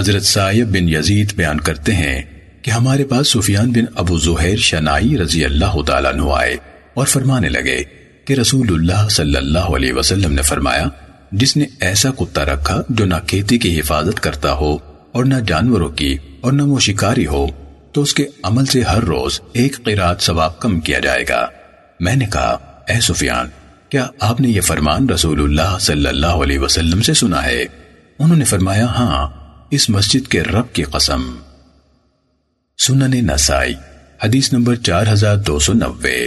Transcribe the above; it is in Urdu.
حضرت سائب بن یزید بیان کرتے ہیں کہ ہمارے پاس سفیان بن ابو زہیر شنائی رضی اللہ تعالیٰ عنہ آئے اور فرمانے لگے کہ رسول اللہ صلی اللہ علیہ وسلم نے فرمایا، جس نے ایسا کتا رکھا جو نہ کھیتی کی حفاظت کرتا ہو اور نہ جانوروں کی اور نہ وہ شکاری ہو، تو اس کے عمل سے ہر روز ایک قرات ثواب کم کیا جائے گا۔ میں نے کہا، اے سفیان، کیا آپ نے یہ فرمان رسول اللہ صلی اللہ علیہ وسلم سے سنا ہے؟ انہوں نے فرمایا ہاں۔ اس مسجد کے رب کی قسم۔ سنن نسائی، حدیث نمبر چار ہزار دو سو نوے۔